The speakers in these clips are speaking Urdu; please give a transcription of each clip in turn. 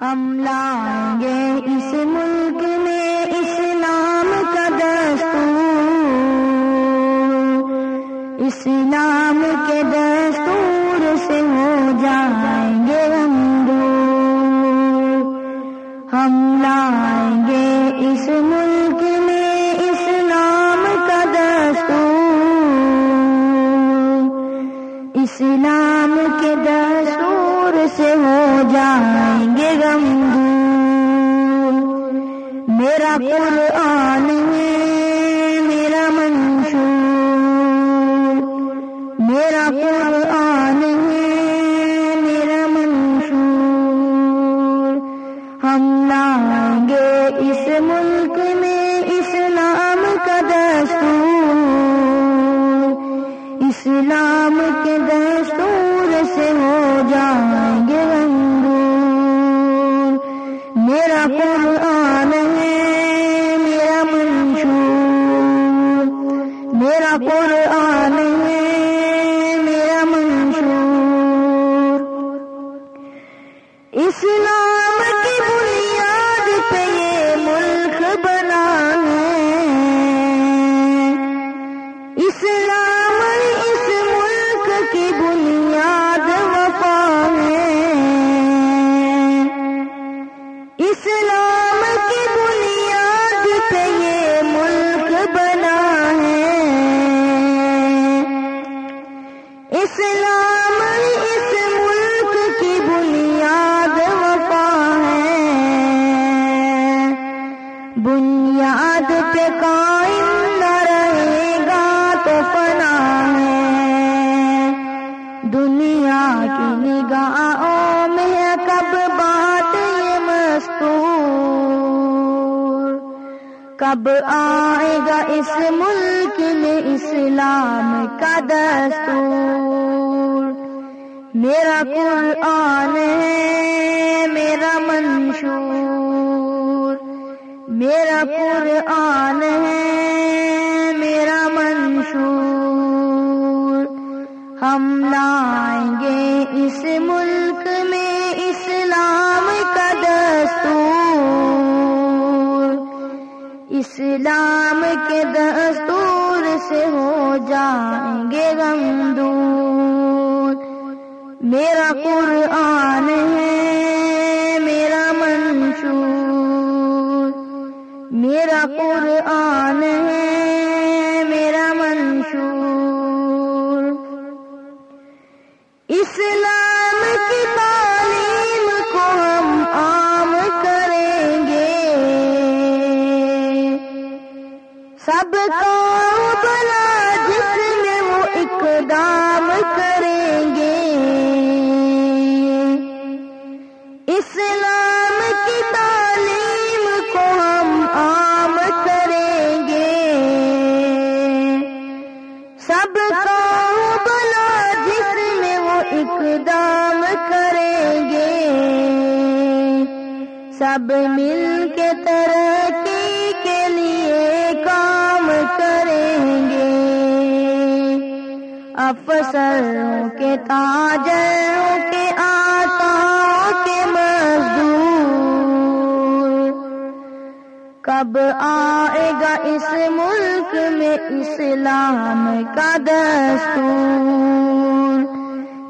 ہم لائیں گے اس ملک میں اسلام کا دستور۔ اسلام کے دستور سے ہو جائیں گے ہم ہم لائیں گے اس ملک میں اسلام کا دستور۔ اسلام کے دستور سے ہو جائیں گے غم دور۔ میرا قرآن ہے میرا قرآن ہے میرا منشور میرا قرآن بنیاد پہ قائم نہ رہے گا تو فنا ہے۔ دنیا کی نگاہوں میں کب بات یہ مستور؟ کب آئے گا اس ملک میں اسلام کا دستور؟ میرا قرآن ہے میرا قرآن ہے، میرا منشور۔ ہم لائیں گے اس ملک میں اسلام کا دستور۔ اسلام کے دستور سے ہو جائیں گے غم دور۔ میرا قرآن قرآن ہے میرا منشور۔ اسلام کی تعلیم کو ہم عام کریں گے۔ سب کو بلا جس میں وہ اقدام کریں گے۔ سب مل کے ترقی کے لیے کام کریں گے۔ افسروں کے تاجروں کے آتاؤں کے مزدور۔ کب آئے گا اس ملک میں اسلام کا دستور؟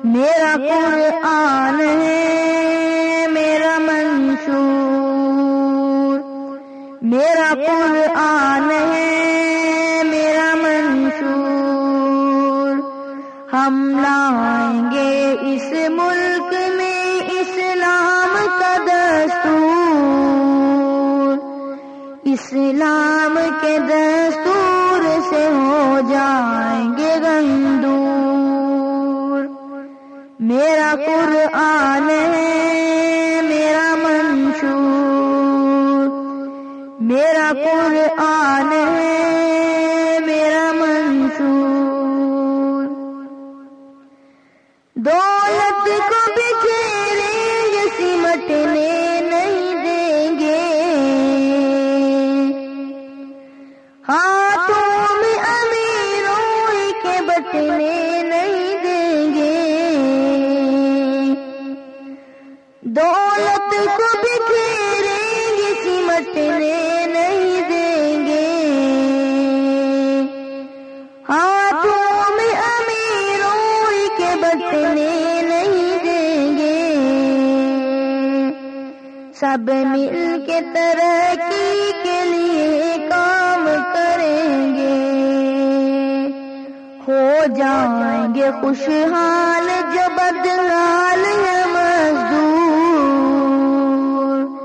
میرا قرآن ہے، میرا منشور میرا قرآن ہے؟ میرا منشور۔ ہم لائیں گے اس ملک میں اسلام کا دستور۔ اسلام کے دستور سے ہو جائیں گے گندور میرا قرآن ہے، میرا قرآن ہے میرا منصور۔ دولت کو بکھیرے یہ سمٹنے نہیں دیں گے۔ ہاتھوں میں امیروں کے بٹنے نہیں دیں گے۔ دولت کو بکھیرے یہ سمٹنے سب مل کے ترقی کے لیے کام کریں گے۔ ہو جائیں گے خوشحال جو بدحال ہے مزدور۔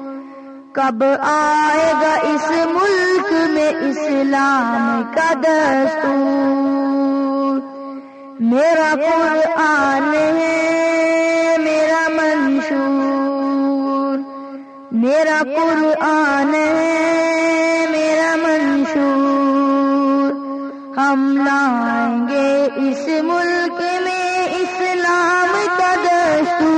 کب آئے گا اس ملک میں اسلام کا دستور۔ میرا قرآن ہے، میرا منشور۔ میرا قرآن ہے، میرا منشور۔ ہم لائیں گے اس ملک میں اسلام کا دستور۔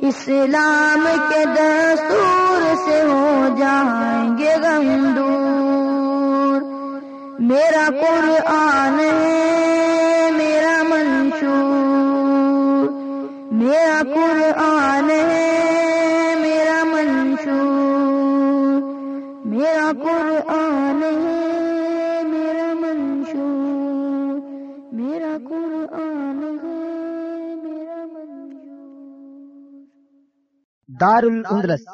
اسلام کے دستور سے ہو جائیں گے غم دور۔ میرا قرآن ہے، میرا منشور۔ یہ قرآن ہے میرا منشور، میرا قرآن ہے میرا منشور، میرا قرآن ہے میرا منشور۔ دار الاندلس